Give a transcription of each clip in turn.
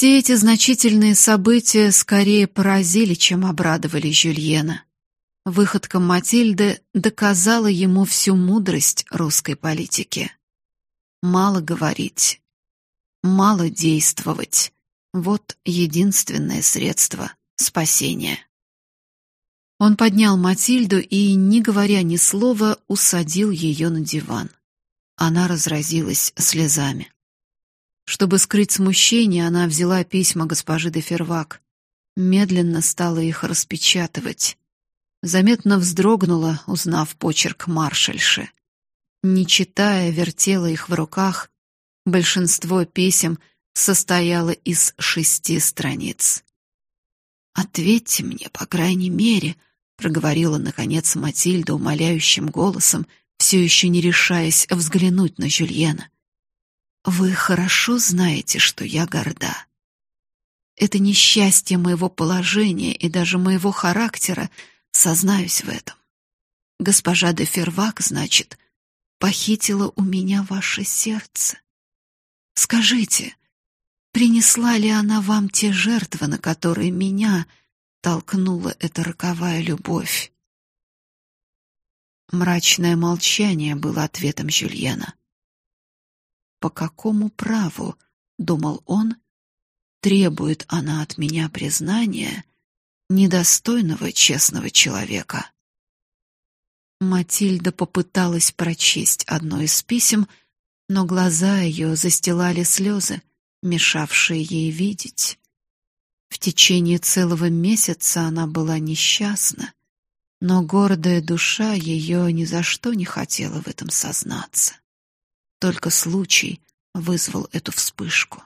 Все эти значительные события скорее поразили, чем обрадовали Жюльена. Выходка Матильды доказала ему всю мудрость русской политики. Мало говорить, мало действовать. Вот единственное средство спасения. Он поднял Матильду и, не говоря ни слова, усадил ее на диван. Она разразилась слезами. Чтобы скрыть смущение, она взяла письма госпожи де Фервак, медленно стала их распечатывать. Заметно вздрогнула, узнав почерк маршальши. Не читая, вертела их в руках. Большинство писем состояло из шести страниц. Ответьте мне, по крайней мере, проговорила наконец Матильда умоляющим голосом, все еще не решаясь взглянуть на Жюльена. Вы хорошо знаете, что я горда. Это несчастье моего положения и даже моего характера, сознаюсь в этом. Госпожа де Фервак, значит, похитила у меня ваше сердце. Скажите, принесла ли она вам те жертвы, на которые меня толкнула эта роковая любовь. Мрачное молчание было ответом Жюльена. По какому праву, думал он, требует она от меня признания недостойного честного человека? Матильда попыталась прочесть одно из писем, но глаза ее застилали слезы, мешавшие ей видеть. В течение целого месяца она была несчастна, но гордая душа ее ни за что не хотела в этом сознаться. Только случай вызвал эту вспышку.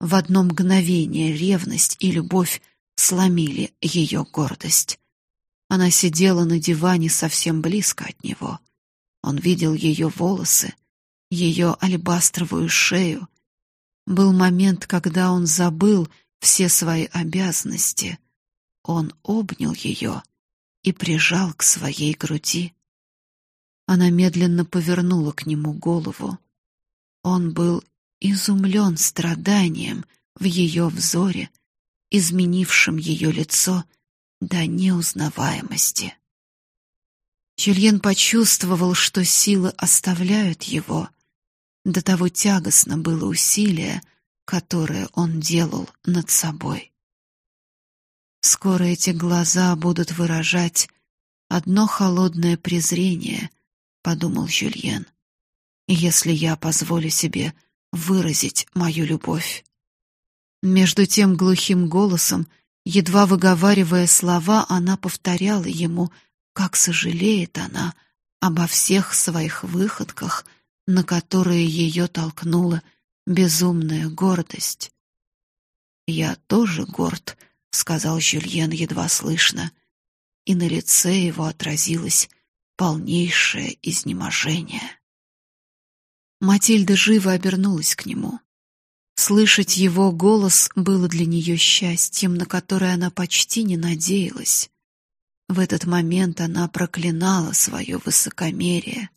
В одно мгновение ревность и любовь сломили ее гордость. Она сидела на диване совсем близко от него. Он видел ее волосы, ее алебастровую шею. Был момент, когда он забыл, все свои обязанности, он обнял ее и прижал к своей груди. Она медленно повернула к нему голову. Он был изумлен страданием в ее взоре, изменившим ее лицо до неузнаваемости. Жюльен почувствовал, что силы оставляют его. До того тягостно было усилие, которое он делал над собой. Скоро эти глаза будут выражать одно холодное презрение, подумал Жюльен. Если я позволю себе выразить мою любовь. Между тем глухим голосом, едва выговаривая слова, она повторяла ему, как сожалеет она обо всех своих выходках, на которые ее толкнула безумная гордость. Я тоже горд, сказал Жюльен едва слышно, и на лице его отразилось полнейшее изнеможение. Матильда живо обернулась к нему. Слышать его голос было для нее счастьем, на которое она почти не надеялась. В этот момент она проклинала свое высокомерие.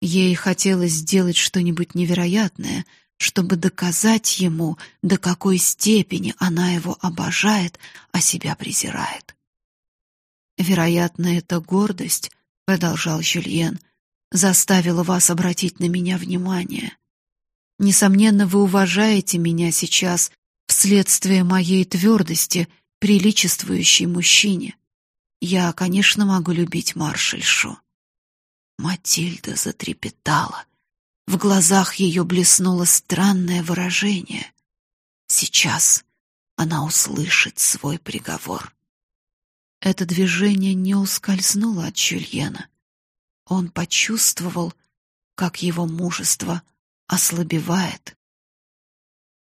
Ей хотелось сделать что-нибудь невероятное, чтобы доказать ему, до какой степени она его обожает, а себя презирает. Вероятно, эта гордость, продолжал Жюльен, заставила вас обратить на меня внимание. Несомненно, вы уважаете меня сейчас вследствие моей твердости, приличествующей мужчине. Я, конечно, могу любить маршальшу. Матильда затрепетала. В глазах ее блеснуло странное выражение. Сейчас она услышит свой приговор. Это движение не ускользнуло от Жюльена. Он почувствовал, как его мужество ослабевает.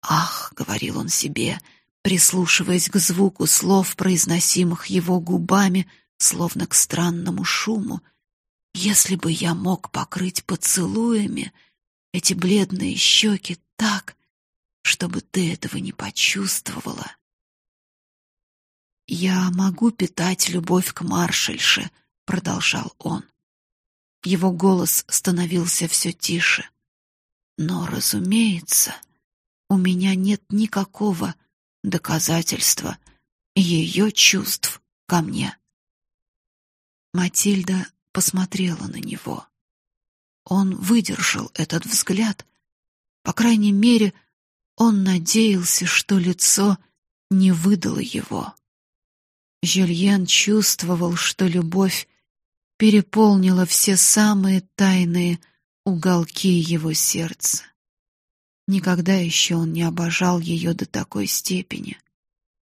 «Ах!» — говорил он себе, прислушиваясь к звуку слов, произносимых его губами, словно к странному шуму. «Если бы я мог покрыть поцелуями эти бледные щеки так, чтобы ты этого не почувствовала. Я могу питать любовь к маршальше, продолжал он. Его голос становился все тише. Но, разумеется, у меня нет никакого доказательство ее чувств ко мне. Матильда посмотрела на него. Он выдержал этот взгляд. По крайней мере, он надеялся, что лицо не выдало его. Жюльен чувствовал, что любовь переполнила все самые тайные уголки его сердца. Никогда еще он не обожал ее до такой степени.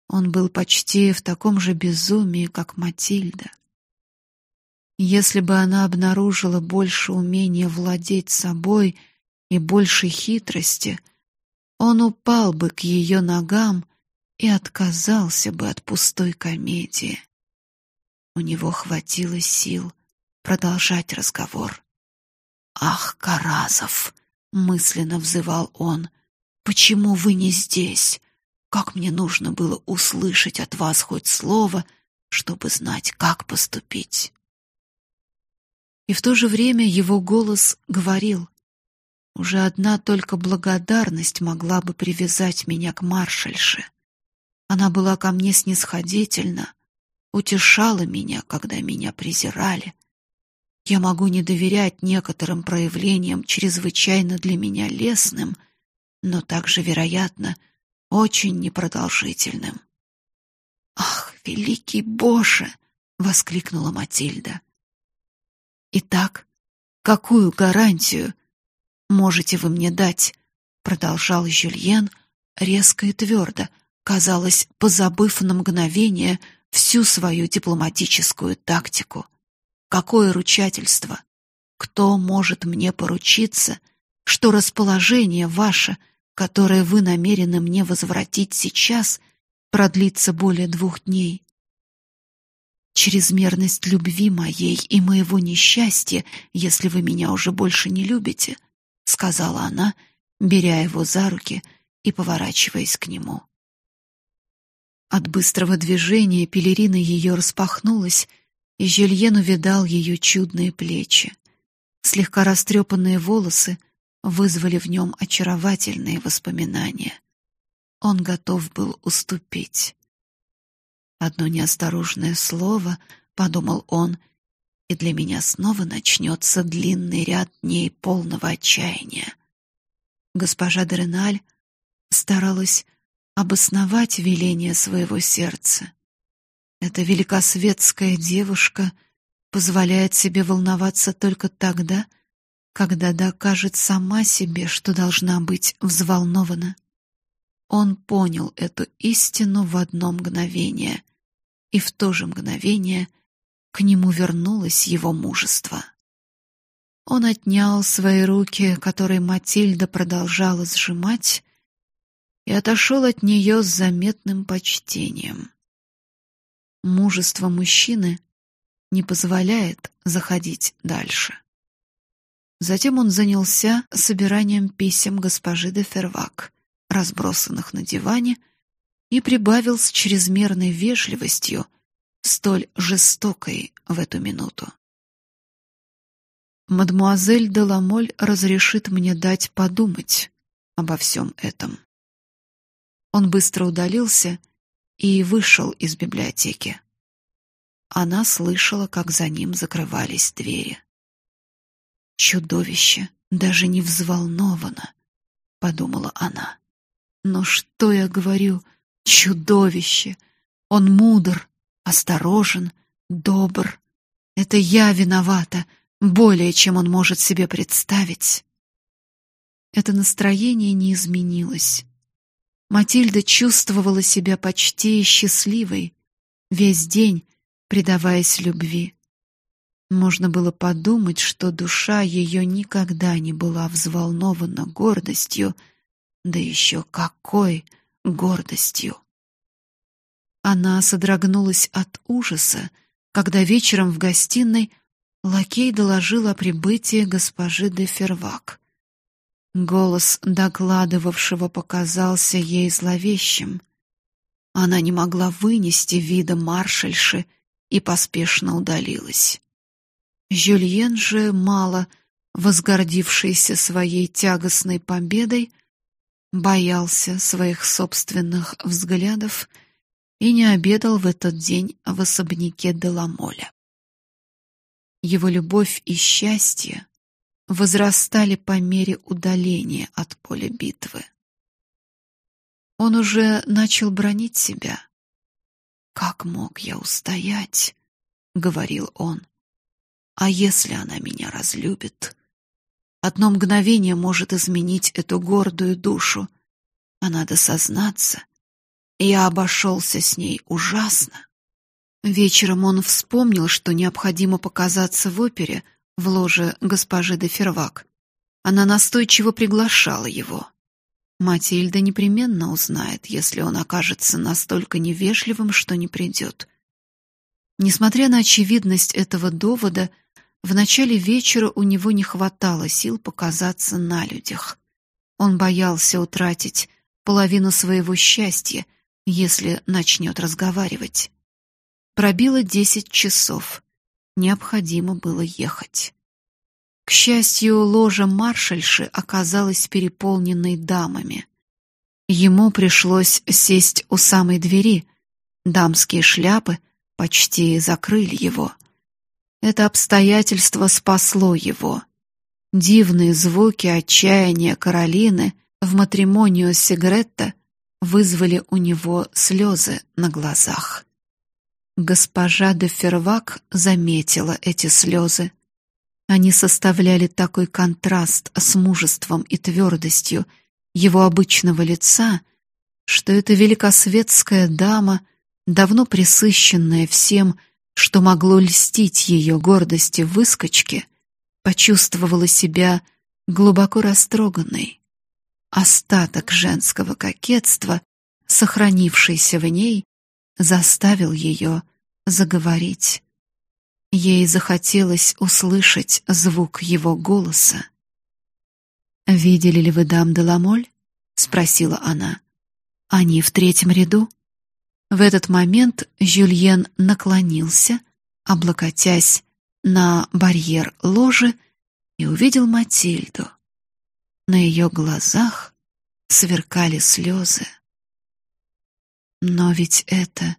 Он был почти в таком же безумии, как Матильда. Если бы она обнаружила больше умения владеть собой и больше хитрости, он упал бы к ее ногам и отказался бы от пустой комедии. У него хватило сил продолжать разговор. Ах, Каразов, мысленно взывал он. Почему вы не здесь? Как мне нужно было услышать от вас хоть слово, чтобы знать, как поступить. И в то же время его голос говорил: уже одна только благодарность могла бы привязать меня к маршальше. Она была ко мне снисходительна, утешала меня, когда меня презирали. Я могу не доверять некоторым проявлениям чрезвычайно для меня лестным, но также, вероятно, очень непродолжительным. Ах, великий Боже, воскликнула Матильда. Итак, какую гарантию можете вы мне дать? продолжал Жюльен резко и твердо, казалось, позабыв на мгновение всю свою дипломатическую тактику. Какое ручательство? Кто может мне поручиться, что расположение ваше, которое вы намерены мне возвратить сейчас, продлится более двух дней? Чрезмерность любви моей и моего несчастья, если вы меня уже больше не любите, сказала она, беря его за руки и поворачиваясь к нему. От быстрого движения пелерина ее распахнулась, и Жюльен увидал ее чудные плечи. Слегка растрепанные волосы вызвали в нем очаровательные воспоминания. Он готов был уступить. Одно неосторожное слово, подумал он, и для меня снова начнется длинный ряд дней полного отчаяния. Госпожа Дереналь старалась обосновать веление своего сердца. Эта великосветская девушка позволяет себе волноваться только тогда, когда докажет сама себе, что должна быть взволнована. Он понял эту истину в одно мгновение, и в то же мгновение к нему вернулось его мужество. Он отнял свои руки, которые Матильда продолжала сжимать, и отошел от нее с заметным почтением. Мужество мужчины не позволяет заходить дальше. Затем он занялся собиранием писем госпожи де Фервак, разбросанных на диване, и прибавил с чрезмерной вежливостью, столь жестокой в эту минуту. Мадмуазель де Ламоль разрешит мне дать подумать обо всем этом. Он быстро удалился и вышел из библиотеки. Она слышала, как за ним закрывались двери. Чудовище даже не взволновано, подумала она. Но что я говорю? Чудовище. Он мудр, осторожен, добр. Это я виновата, более чем он может себе представить. Это настроение не изменилось. Матильда чувствовала себя почти счастливой весь день, предаваясь любви. Можно было подумать, что душа ее никогда не была взволнована гордостью, да еще какой гордостью. Она содрогнулась от ужаса, когда вечером в гостиной лакей доложил о прибытии госпожи де Фервак. Голос докладывавшего показался ей зловещим. Она не могла вынести вида маршальши и поспешно удалилась. Жюльен же, мало возгордившийся своей тягостной победой, боялся своих собственных взглядов и не обедал в этот день в особняке Деламоля. Его любовь и счастье возрастали по мере удаления от поля битвы. Он уже начал бронить себя. Как мог я устоять, говорил он. А если она меня разлюбит? Одно мгновение может изменить эту гордую душу. А надо сознаться, я обошелся с ней ужасно. Вечером он вспомнил, что необходимо показаться в опере в ложе госпожи де Фервак. Она настойчиво приглашала его. Матильда непременно узнает, если он окажется настолько невежливым, что не придет. Несмотря на очевидность этого довода, в начале вечера у него не хватало сил показаться на людях. Он боялся утратить половину своего счастья, если начнет разговаривать. Пробило десять часов. Необходимо было ехать. К счастью, ложа маршальши оказалась переполненной дамами. Ему пришлось сесть у самой двери. Дамские шляпы почти закрыли его. Это обстоятельство спасло его. Дивные звуки отчаяния Каролины в матримонию Сигретта вызвали у него слезы на глазах. Госпожа де Фервак заметила эти слезы. Они составляли такой контраст с мужеством и твердостью его обычного лица, что эта великосветская дама, давно присыщенная всем, что могло льстить ее гордости выскочки, почувствовала себя глубоко растроганной. Остаток женского кокетства, сохранившийся в ней, заставил ее заговорить. Ей захотелось услышать звук его голоса. «Видели ли вы дам де Ламоль?» — спросила она. «Они в третьем ряду?» В этот момент Жюльен наклонился, облокотясь на барьер ложи, и увидел Матильду. На ее глазах сверкали слезы. «Но ведь это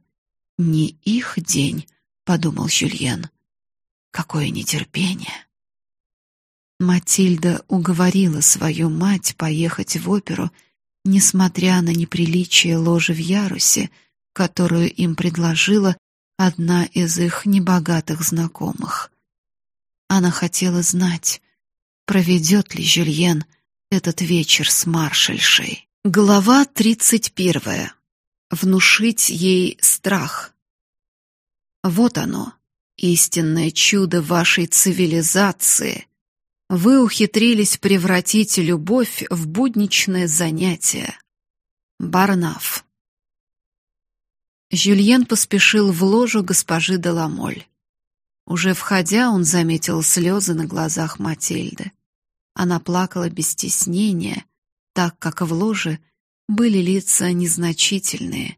не их день», — подумал Жюльен. Какое нетерпение! Матильда уговорила свою мать поехать в оперу, несмотря на неприличие ложи в ярусе, которую им предложила одна из их небогатых знакомых. Она хотела знать, проведет ли Жюльен этот вечер с маршальшей. Глава тридцать первая. Внушить ей страх. Вот оно, истинное чудо вашей цивилизации. Вы ухитрились превратить любовь в будничное занятие. Барнаф. Жюльен поспешил в ложу госпожи Деламоль. Уже входя, он заметил слезы на глазах Матильды. Она плакала без стеснения, так как в ложе были лица незначительные.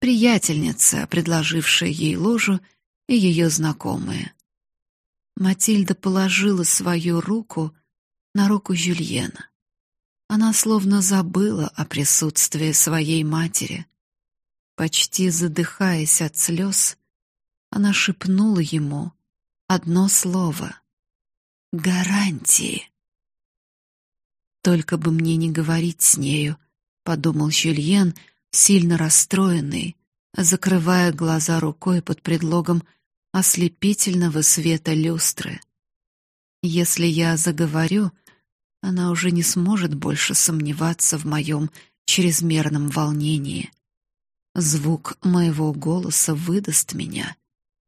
Приятельница, предложившая ей ложу, и ее знакомые. Матильда положила свою руку на руку Жюльена. Она словно забыла о присутствии своей матери. Почти задыхаясь от слез, она шепнула ему одно слово — гарантии. «Только бы мне не говорить с нею», — подумал Жюльен, сильно расстроенный, закрывая глаза рукой под предлогом ослепительного света люстры. Если я заговорю, она уже не сможет больше сомневаться в моем чрезмерном волнении. Звук моего голоса выдаст меня.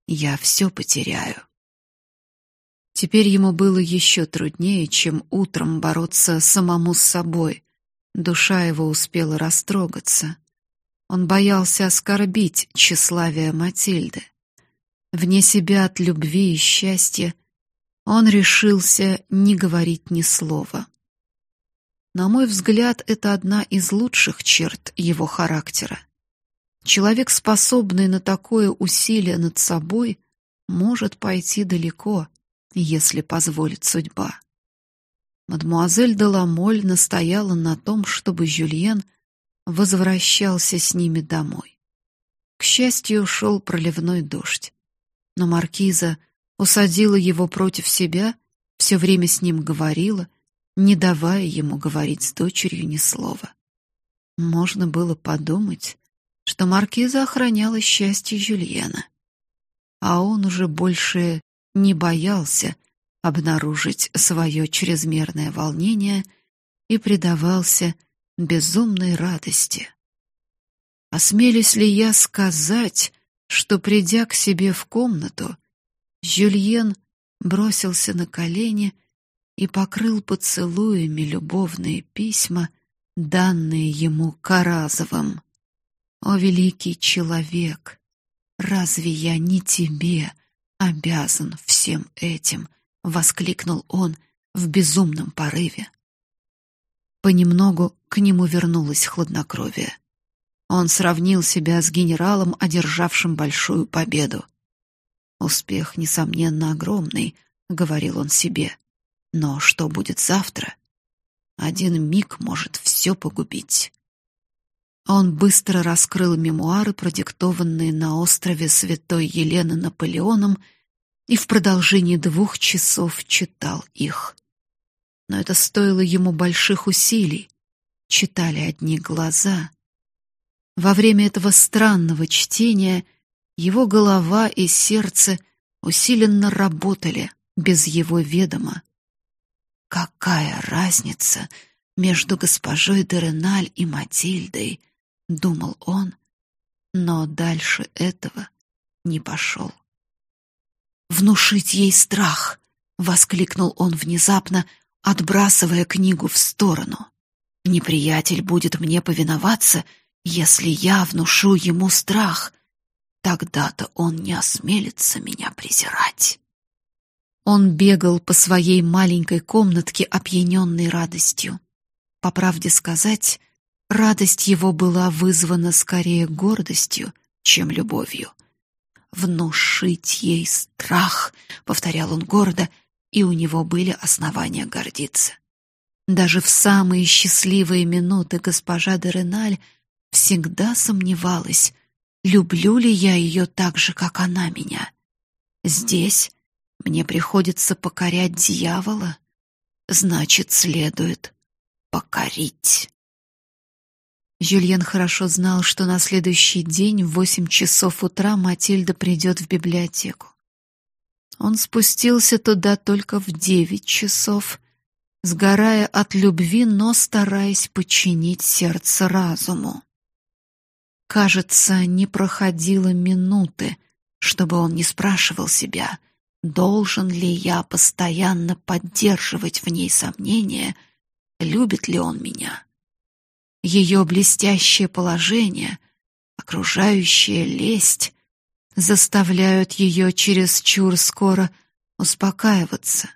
Я все потеряю. Теперь ему было еще труднее, чем утром бороться самому с собой. Душа его успела растрогаться. Он боялся оскорбить тщеславие Матильды. Вне себя от любви и счастья он решился не говорить ни слова. На мой взгляд, это одна из лучших черт его характера. Человек, способный на такое усилие над собой, может пойти далеко, если позволит судьба. Мадмуазель де Ламоль настояла на том, чтобы Жюльен возвращался с ними домой. К счастью, шел проливной дождь. Но маркиза усадила его против себя, все время с ним говорила, не давая ему говорить с дочерью ни слова. Можно было подумать, что маркиза охраняла счастье Жюльена, а он уже больше не боялся обнаружить свое чрезмерное волнение и предавался безумной радости. Осмелюсь ли я сказать, что придя к себе в комнату, Жюльен бросился на колени и покрыл поцелуями любовные письма, данные ему Каразовым. О великий человек, разве я не тебе обязан всем этим, воскликнул он в безумном порыве. Понемногу к нему вернулось хладнокровие. Он сравнил себя с генералом, одержавшим большую победу. Успех несомненно огромный, говорил он себе. Но что будет завтра? Один миг может все погубить. Он быстро раскрыл мемуары, продиктованные на острове Святой Елены Наполеоном, и в продолжении двух часов читал их. Но это стоило ему больших усилий. Читали одни глаза. Во время этого странного чтения его голова и сердце усиленно работали без его ведома. Какая разница между госпожой Дереналь и Матильдой, думал он, но дальше этого не пошел. Внушить ей страх, воскликнул он внезапно, отбрасывая книгу в сторону. Неприятель будет мне повиноваться, если я внушу ему страх. Тогда-то он не осмелится меня презирать. Он бегал по своей маленькой комнатке, опьяненный радостью. По правде сказать, радость его была вызвана скорее гордостью, чем любовью. Внушить ей страх, повторял он гордо, и у него были основания гордиться. Даже в самые счастливые минуты госпожа де Реналь всегда сомневалась, люблю ли я ее так же, как она меня. Здесь мне приходится покорять дьявола, значит, следует покорить. Жюльен хорошо знал, что на следующий день в восемь часов утра Матильда придет в библиотеку. Он спустился туда только в девять часов, сгорая от любви, но стараясь подчинить сердце разуму. Кажется, не проходило минуты, чтобы он не спрашивал себя — Должен ли я постоянно поддерживать в ней сомнения, любит ли он меня? Ее блестящее положение, окружающая лесть заставляют ее чересчур скоро успокаиваться.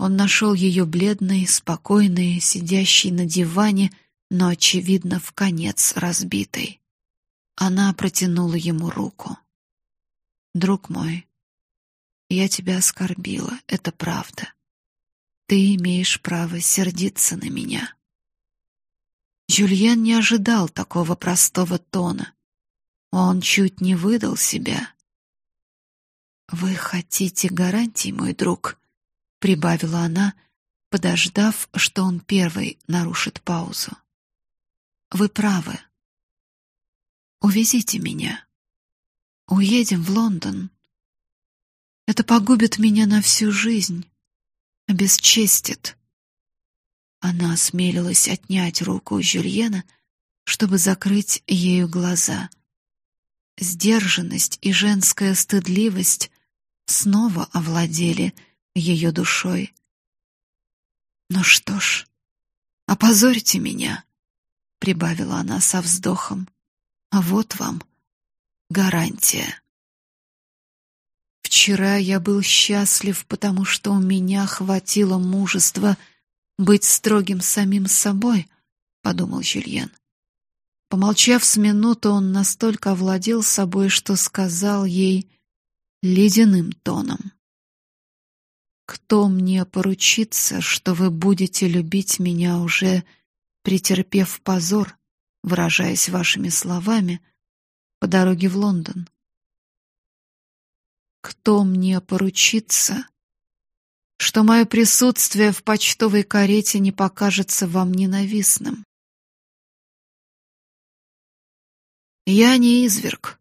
Он нашел ее бледной, спокойной, сидящей на диване, но очевидно в конец разбитой. Она протянула ему руку. Друг мой, я тебя оскорбила, это правда. Ты имеешь право сердиться на меня. Жюльен не ожидал такого простого тона. Он чуть не выдал себя. Вы хотите гарантий, мой друг, прибавила она, подождав, что он первый нарушит паузу. Вы правы. Увезите меня. Уедем в Лондон. Это погубит меня на всю жизнь, обесчестит. Она осмелилась отнять руку Жюльена, чтобы закрыть ею глаза. Сдержанность и женская стыдливость снова овладели ее душой. Ну что ж, опозорьте меня, прибавила она со вздохом. А вот вам гарантия. Вчера я был счастлив, потому что у меня хватило мужества быть строгим самим собой, подумал Жюльен. Помолчав с минуту, он настолько овладел собой, что сказал ей ледяным тоном: Кто мне поручится, что вы будете любить меня уже претерпев позор, выражаясь вашими словами, по дороге в Лондон? Кто мне поручится, что мое присутствие в почтовой карете не покажется вам ненавистным? Я не изверг.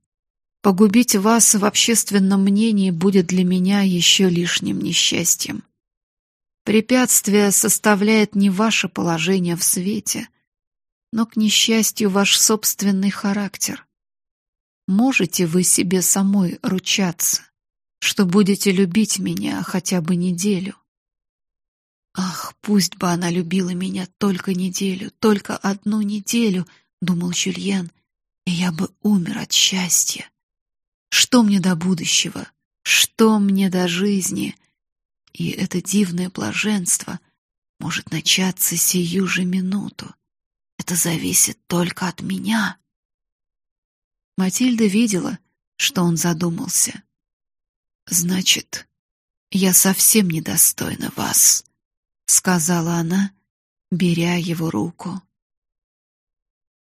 Погубить вас в общественном мнении будет для меня еще лишним несчастьем. Препятствие составляет не ваше положение в свете, но, к несчастью, ваш собственный характер. Можете вы себе самой ручаться, что будете любить меня хотя бы неделю? Ах, пусть бы она любила меня только неделю, только одну неделю, думал Жюльен, и я бы умер от счастья. Что мне до будущего? Что мне до жизни? И это дивное блаженство может начаться сию же минуту. Это зависит только от меня. Матильда видела, что он задумался. Значит, я совсем недостойна вас, сказала она, беря его руку.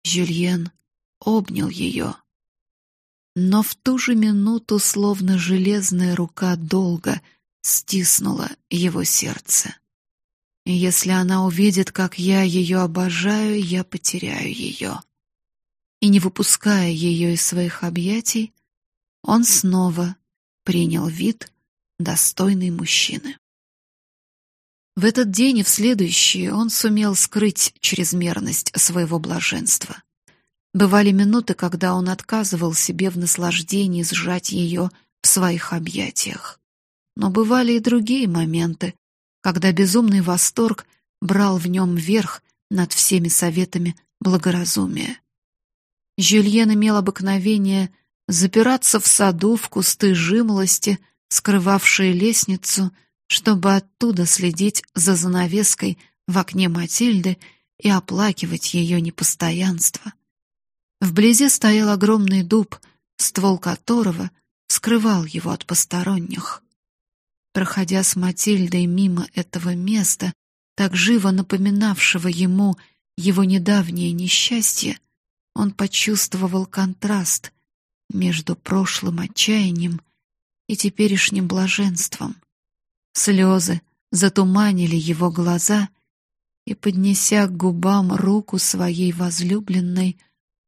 Жюльен обнял ее, но в ту же минуту, словно железная рука долго стиснула его сердце. Если она увидит, как я ее обожаю, я потеряю ее. И не выпуская ее из своих объятий, он снова принял вид достойный мужчины. В этот день и в следующие он сумел скрыть чрезмерность своего блаженства. Бывали минуты, когда он отказывал себе в наслаждении сжать ее в своих объятиях. Но бывали и другие моменты, когда безумный восторг брал в нем верх над всеми советами благоразумия. Жюльен имел обыкновение запираться в саду в кусты жимолости, скрывавшие лестницу, чтобы оттуда следить за занавеской в окне Матильды и оплакивать ее непостоянство. Вблизи стоял огромный дуб, ствол которого скрывал его от посторонних. Проходя с Матильдой мимо этого места, так живо напоминавшего ему его недавнее несчастье, он почувствовал контраст между прошлым отчаянием и теперешним блаженством. Слезы затуманили его глаза, и, поднеся к губам руку своей возлюбленной,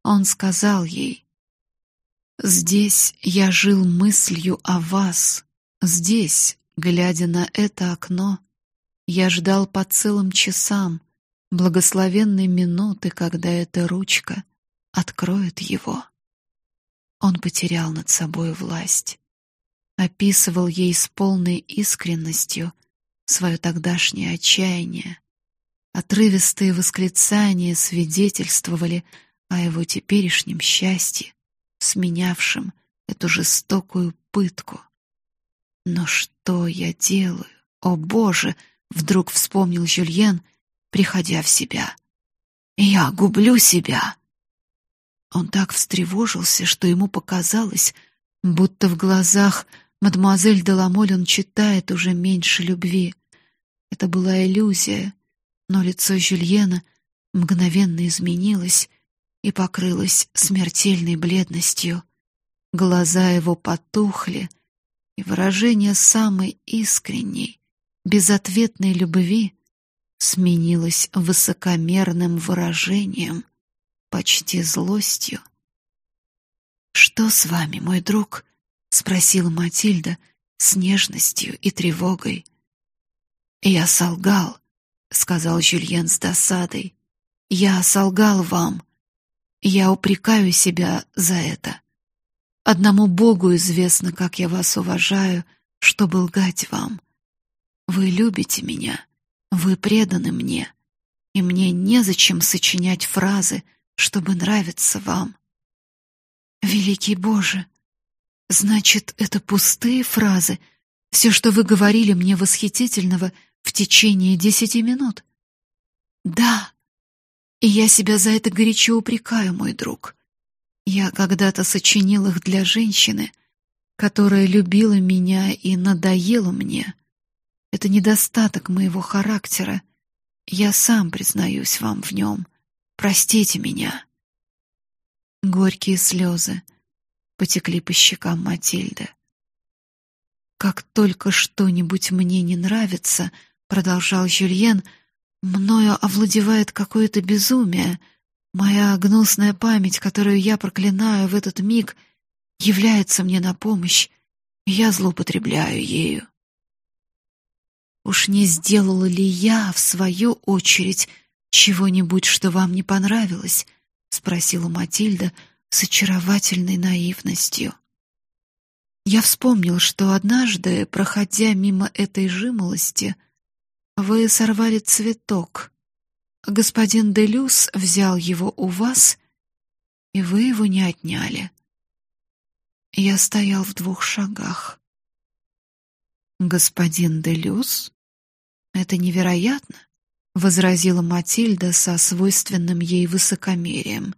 он сказал ей: "Здесь я жил мыслью о вас. Здесь Глядя на это окно, я ждал по целым часам благословенной минуты, когда эта ручка откроет его. Он потерял над собой власть, описывал ей с полной искренностью свое тогдашнее отчаяние. Отрывистые восклицания свидетельствовали о его теперешнем счастье, сменявшем эту жестокую пытку. Но что я делаю? О, боже, вдруг вспомнил Жюльен, приходя в себя. Я гублю себя. Он так встревожился, что ему показалось, будто в глазах мадемуазель Деламоль он читает уже меньше любви. Это была иллюзия, но лицо Жюльена мгновенно изменилось и покрылось смертельной бледностью. Глаза его потухли, и выражение самой искренней, безответной любви сменилось высокомерным выражением, почти злостью. Что с вами, мой друг? спросила Матильда с нежностью и тревогой. Я солгал, сказал Жюльен с досадой. Я солгал вам. Я упрекаю себя за это. Одному Богу известно, как я вас уважаю, чтобы лгать вам. Вы любите меня, вы преданы мне, и мне незачем сочинять фразы, чтобы нравиться вам. Великий Боже, значит, это пустые фразы, все, что вы говорили мне восхитительного в течение десяти минут? Да. И я себя за это горячо упрекаю, мой друг. Я когда-то сочинил их для женщины, которая любила меня и надоела мне. Это недостаток моего характера. Я сам признаюсь вам в нем. Простите меня. Горькие слезы потекли по щекам Матильды. Как только что-нибудь мне не нравится, продолжал Жюльен, мною овладевает какое-то безумие. Моя гнусная память, которую я проклинаю в этот миг, является мне на помощь, и я злоупотребляю ею. Уж не сделала ли я в свою очередь чего-нибудь, что вам не понравилось? спросила Матильда с очаровательной наивностью. Я вспомнил, что однажды, проходя мимо этой жимолости, вы сорвали цветок. Господин Делюс взял его у вас, и вы его не отняли. Я стоял в двух шагах. Господин Делюс? Это невероятно, возразила Матильда со свойственным ей высокомерием.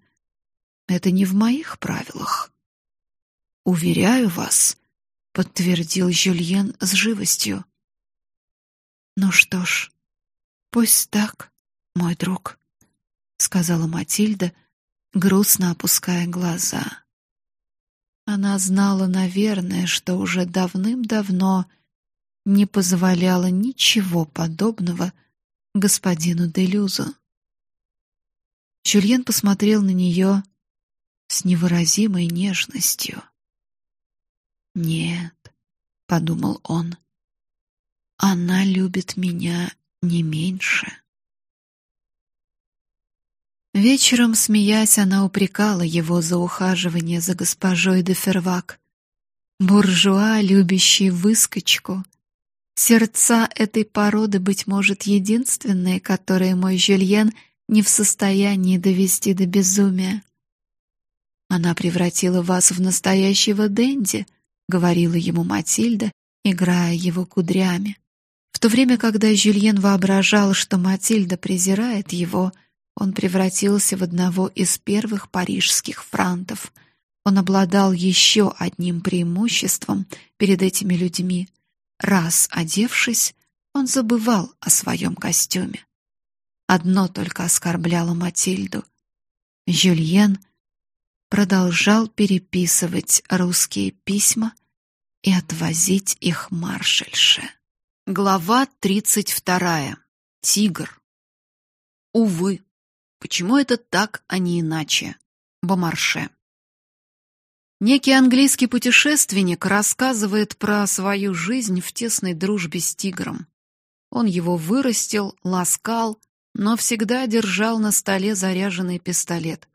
Это не в моих правилах. Уверяю вас, подтвердил Жюльен с живостью. Ну что ж, пусть так, мой друг, сказала Матильда, грустно опуская глаза. Она знала, наверное, что уже давным-давно не позволяла ничего подобного господину Делюзу. Жюльен посмотрел на нее с невыразимой нежностью. Нет, подумал он. Она любит меня не меньше. Вечером, смеясь, она упрекала его за ухаживание за госпожой де Фервак. Буржуа, любящий выскочку. Сердца этой породы, быть может, единственные, которые мой Жюльен не в состоянии довести до безумия. Она превратила вас в настоящего денди — говорила ему Матильда, играя его кудрями. В то время, когда Жюльен воображал, что Матильда презирает его, он превратился в одного из первых парижских франтов. Он обладал еще одним преимуществом перед этими людьми. Раз одевшись, он забывал о своем костюме. Одно только оскорбляло Матильду. Жюльен продолжал переписывать русские письма и отвозить их маршальше. Глава тридцать вторая. Тигр. Увы, почему это так, а не иначе? Бомарше. Некий английский путешественник рассказывает про свою жизнь в тесной дружбе с тигром. Он его вырастил, ласкал, но всегда держал на столе заряженный пистолет.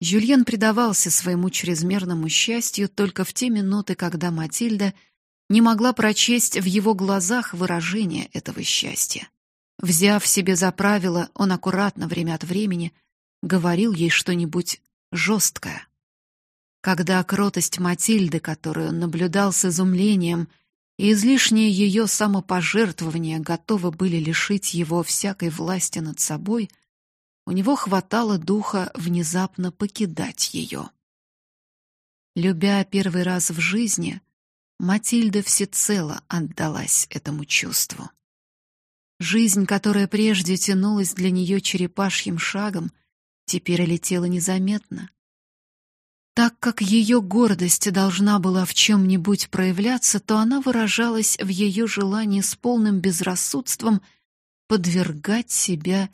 Жюльен предавался своему чрезмерному счастью только в те минуты, когда Матильда не могла прочесть в его глазах выражение этого счастья. Взяв себе за правило, он аккуратно время от времени говорил ей что-нибудь жесткое. Когда кротость Матильды, которую он наблюдал с изумлением, и излишнее ее самопожертвование готовы были лишить его всякой власти над собой — у него хватало духа внезапно покидать ее. Любя первый раз в жизни, Матильда всецело отдалась этому чувству. Жизнь, которая прежде тянулась для нее черепашьим шагом, теперь летела незаметно. Так как ее гордость должна была в чем нибудь проявляться, то она выражалась в ее желании с полным безрассудством подвергать себя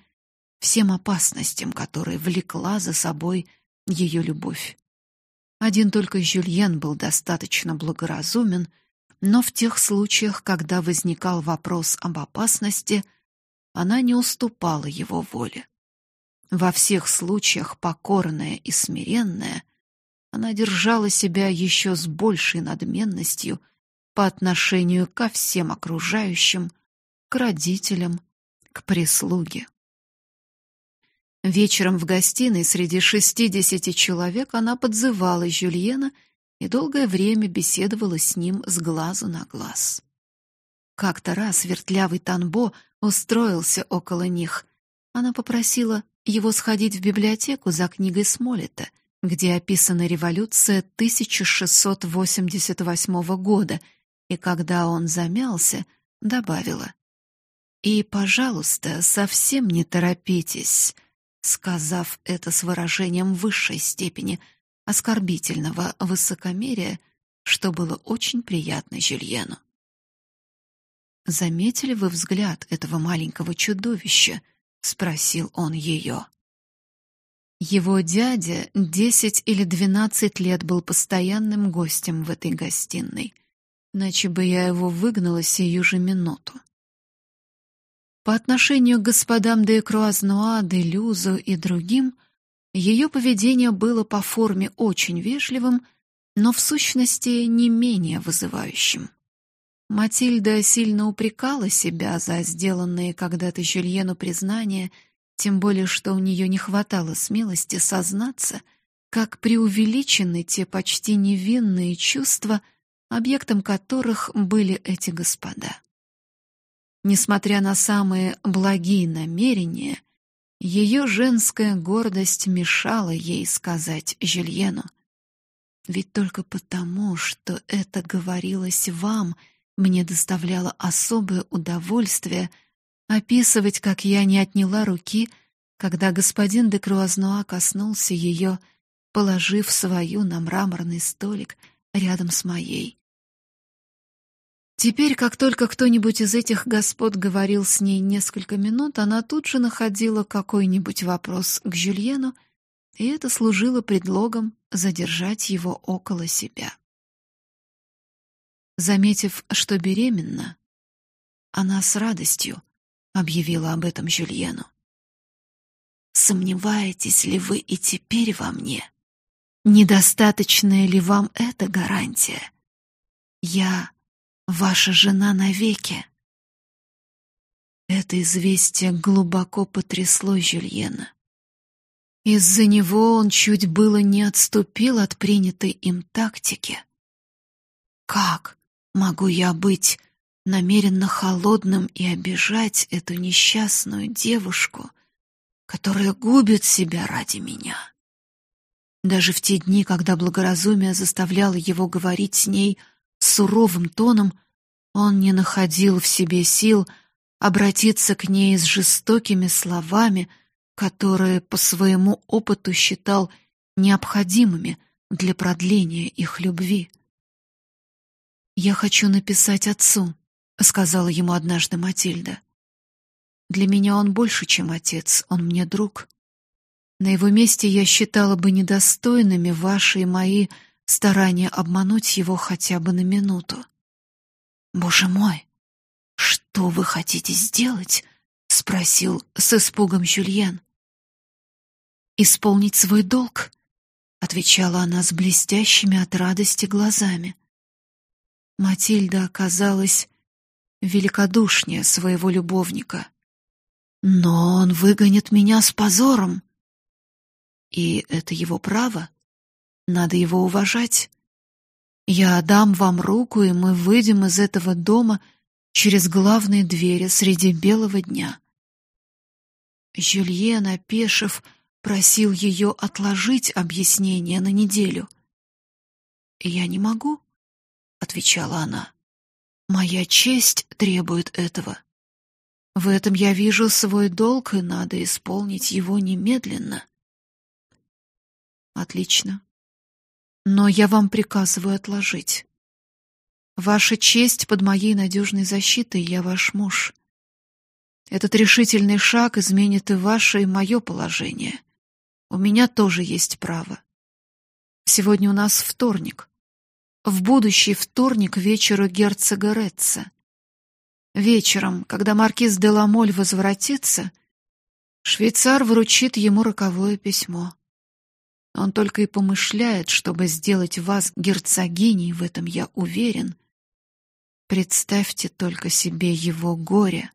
всем опасностям, которые влекла за собой ее любовь. Один только Жюльен был достаточно благоразумен, но в тех случаях, когда возникал вопрос об опасности, она не уступала его воле. Во всех случаях покорная и смиренная, она держала себя еще с большей надменностью по отношению ко всем окружающим, к родителям, к прислуге. Вечером в гостиной среди шестидесяти человек она подзывала Жюльена и долгое время беседовала с ним с глазу на глаз. Как-то раз вертлявый Танбо устроился около них. Она попросила его сходить в библиотеку за книгой Смолета, где описана революция 1688 года, и когда он замялся, добавила: "И, пожалуйста, совсем не торопитесь", сказав это с выражением высшей степени оскорбительного высокомерия, что было очень приятно Жюльену. Заметили вы взгляд этого маленького чудовища? спросил он ее. Его дядя десять или двенадцать лет был постоянным гостем в этой гостиной, иначе бы я его выгнала сию же минуту. По отношению к господам де Круазнуа, де Люзу и другим, ее поведение было по форме очень вежливым, но в сущности не менее вызывающим. Матильда сильно упрекала себя за сделанные когда-то Жюльену признания, тем более что у нее не хватало смелости сознаться, как преувеличены те почти невинные чувства, объектом которых были эти господа. Несмотря на самые благие намерения, ее женская гордость мешала ей сказать Жюльену: "Ведь только потому, что это говорилось вам, — мне доставляло особое удовольствие описывать, как я не отняла руки, когда господин де Круазнуа коснулся ее, положив свою на мраморный столик рядом с моей. Теперь, как только кто-нибудь из этих господ говорил с ней несколько минут, она тут же находила какой-нибудь вопрос к Жюльену, и это служило предлогом задержать его около себя. Заметив, что беременна, она с радостью объявила об этом Жюльену. Сомневаетесь ли вы и теперь во мне? Недостаточная ли вам эта гарантия? Я ваша жена навеки. Это известие глубоко потрясло Жюльена. Из-за него он чуть было не отступил от принятой им тактики. Как? Могу я быть намеренно холодным и обижать эту несчастную девушку, которая губит себя ради меня? Даже в те дни, когда благоразумие заставляло его говорить с ней суровым тоном, он не находил в себе сил обратиться к ней с жестокими словами, которые по своему опыту считал необходимыми для продления их любви. Я хочу написать отцу, сказала ему однажды Матильда. Для меня он больше, чем отец, он мне друг. На его месте я считала бы недостойными ваши и мои старания обмануть его хотя бы на минуту. Боже мой, что вы хотите сделать? спросил с испугом Жюльен. Исполнить свой долг, отвечала она с блестящими от радости глазами. Матильда оказалась великодушнее своего любовника. Но он выгонит меня с позором. И это его право. Надо его уважать. Я дам вам руку, и мы выйдем из этого дома через главные двери среди белого дня. Жюльен, опешив, просил ее отложить объяснение на неделю. Я не могу, отвечала она. Моя честь требует этого. В этом я вижу свой долг, и надо исполнить его немедленно. Отлично. Но я вам приказываю отложить. Ваша честь под моей надежной защитой, я ваш муж. Этот решительный шаг изменит и ваше, и мое положение. У меня тоже есть право. Сегодня у нас вторник в будущий вторник вечеру герцога Ретца. Вечером, когда маркиз де Ламоль возвратится, швейцар вручит ему роковое письмо. Он только и помышляет, чтобы сделать вас герцогиней, в этом я уверен. Представьте только себе его горе.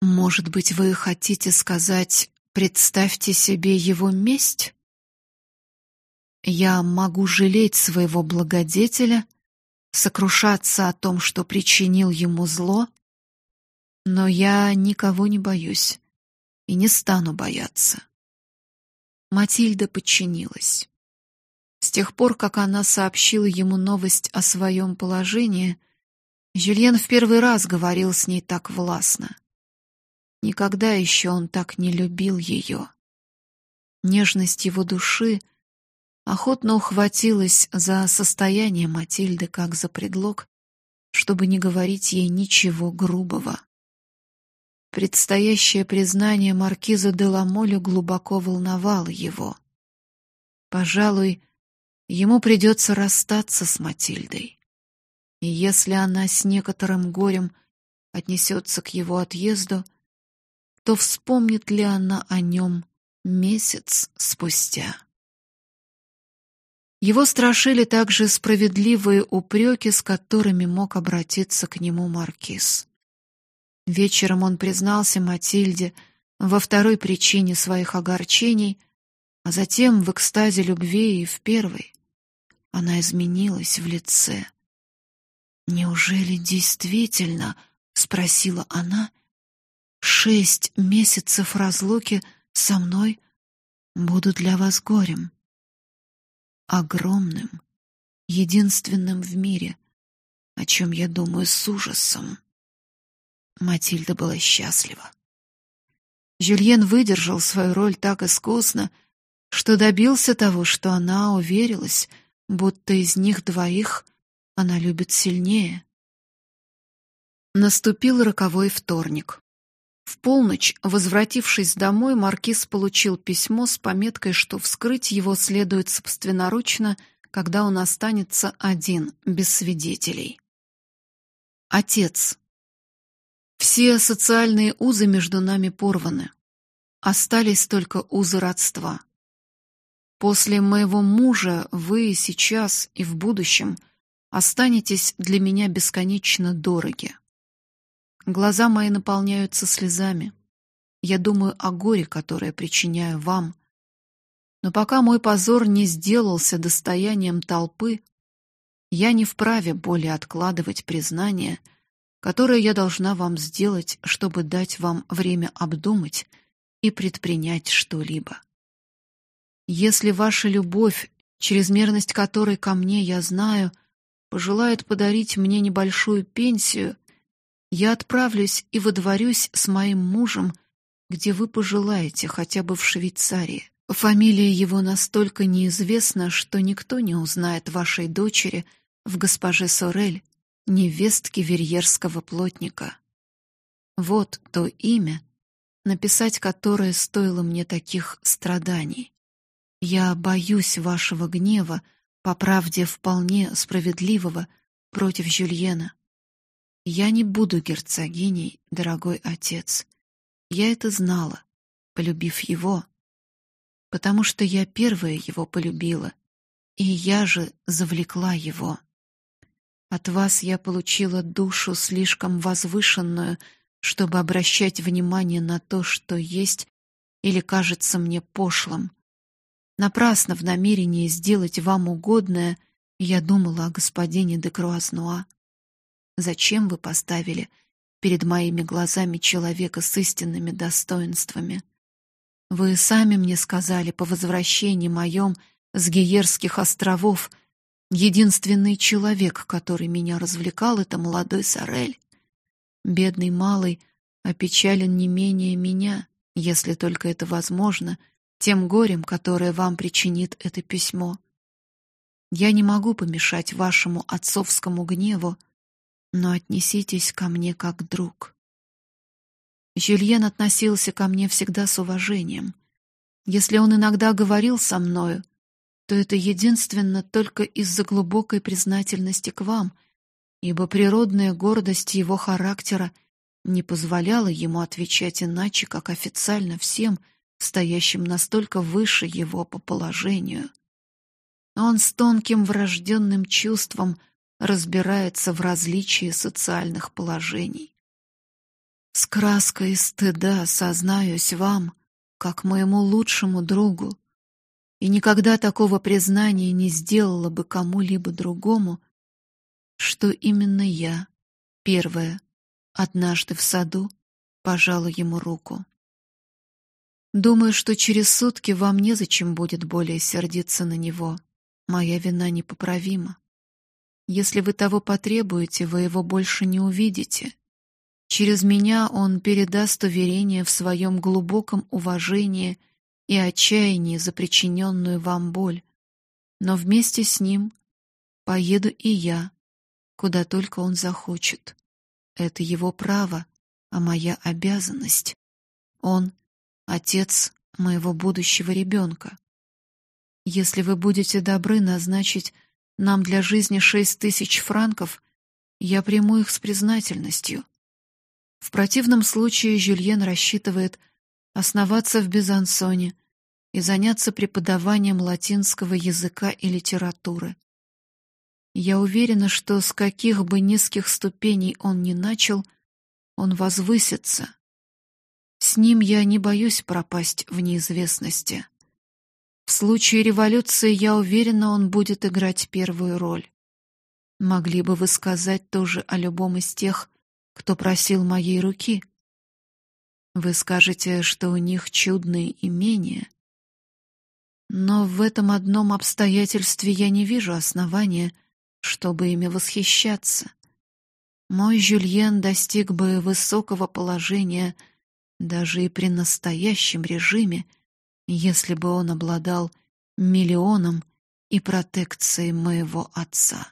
Может быть, вы хотите сказать, представьте себе его месть? Я могу жалеть своего благодетеля, сокрушаться о том, что причинил ему зло, но я никого не боюсь и не стану бояться. Матильда подчинилась. С тех пор, как она сообщила ему новость о своем положении, Жюльен в первый раз говорил с ней так властно. Никогда еще он так не любил ее. Нежность его души охотно ухватилась за состояние Матильды как за предлог, чтобы не говорить ей ничего грубого. Предстоящее признание маркиза де Ламоля глубоко волновало его. Пожалуй, ему придется расстаться с Матильдой. И если она с некоторым горем отнесется к его отъезду, то вспомнит ли она о нем месяц спустя? Его страшили также справедливые упреки, с которыми мог обратиться к нему маркиз. Вечером он признался Матильде во второй причине своих огорчений, а затем в экстазе любви и в первой. Она изменилась в лице. «Неужели действительно?» — спросила она — Шесть месяцев разлуки со мной будут для вас горем. Огромным, единственным в мире, о чем я думаю с ужасом. Матильда была счастлива. Жюльен выдержал свою роль так искусно, что добился того, что она уверилась, будто из них двоих она любит сильнее. Наступил роковой вторник. В полночь, возвратившись домой, маркиз получил письмо с пометкой, что вскрыть его следует собственноручно, когда он останется один, без свидетелей. Отец. Все социальные узы между нами порваны. Остались только узы родства. После моего мужа вы сейчас и в будущем останетесь для меня бесконечно дороги. Глаза мои наполняются слезами. Я думаю о горе, которое причиняю вам. Но пока мой позор не сделался достоянием толпы, я не вправе более откладывать признание, которое я должна вам сделать, чтобы дать вам время обдумать и предпринять что-либо. Если ваша любовь, чрезмерность которой ко мне я знаю, пожелает подарить мне небольшую пенсию, я отправлюсь и водворюсь с моим мужем, где вы пожелаете, хотя бы в Швейцарии. Фамилия его настолько неизвестна, что никто не узнает вашей дочери в госпоже Сорель, невестке верьерского плотника. Вот то имя, написать которое стоило мне таких страданий. Я боюсь вашего гнева, по правде вполне справедливого, против Жюльена. Я не буду герцогиней, дорогой отец. Я это знала, полюбив его, потому что я первая его полюбила, и я же завлекла его. От вас я получила душу слишком возвышенную, чтобы обращать внимание на то, что есть или кажется мне пошлым. Напрасно в намерении сделать вам угодное я думала о господине де Круазнуа. Зачем вы поставили перед моими глазами человека с истинными достоинствами? Вы сами мне сказали по возвращении моем с Гиерских островов, единственный человек, который меня развлекал, это молодой Сорель. Бедный малый опечален не менее меня, если только это возможно, тем горем, которое вам причинит это письмо. Я не могу помешать вашему отцовскому гневу, но отнеситесь ко мне как друг. Жюльен относился ко мне всегда с уважением. Если он иногда говорил со мною, то это единственно только из-за глубокой признательности к вам, ибо природная гордость его характера не позволяла ему отвечать иначе, как официально всем, стоящим настолько выше его по положению. Он с тонким врожденным чувством — разбирается в различии социальных положений. С краской стыда сознаюсь вам, как моему лучшему другу, и никогда такого признания не сделала бы кому-либо другому, что именно я, первая, однажды в саду, пожала ему руку. Думаю, что через сутки вам незачем будет более сердиться на него. Моя вина непоправима. Если вы того потребуете, вы его больше не увидите. Через меня он передаст уверение в своем глубоком уважении и отчаянии за причиненную вам боль. Но вместе с ним поеду и я, куда только он захочет. Это его право, а моя обязанность. Он — отец моего будущего ребенка. Если вы будете добры назначить нам для жизни шесть тысяч франков, я приму их с признательностью. В противном случае Жюльен рассчитывает основаться в Безансоне и заняться преподаванием латинского языка и литературы. Я уверена, что с каких бы низких ступеней он ни начал, он возвысится. С ним я не боюсь пропасть в неизвестности. В случае революции, я уверена, он будет играть первую роль. Могли бы вы сказать тоже о любом из тех, кто просил моей руки? Вы скажете, что у них чудные имения. Но в этом одном обстоятельстве я не вижу основания, чтобы ими восхищаться. Мой Жюльен достиг бы высокого положения даже и при настоящем режиме, если бы он обладал миллионом и протекцией моего отца.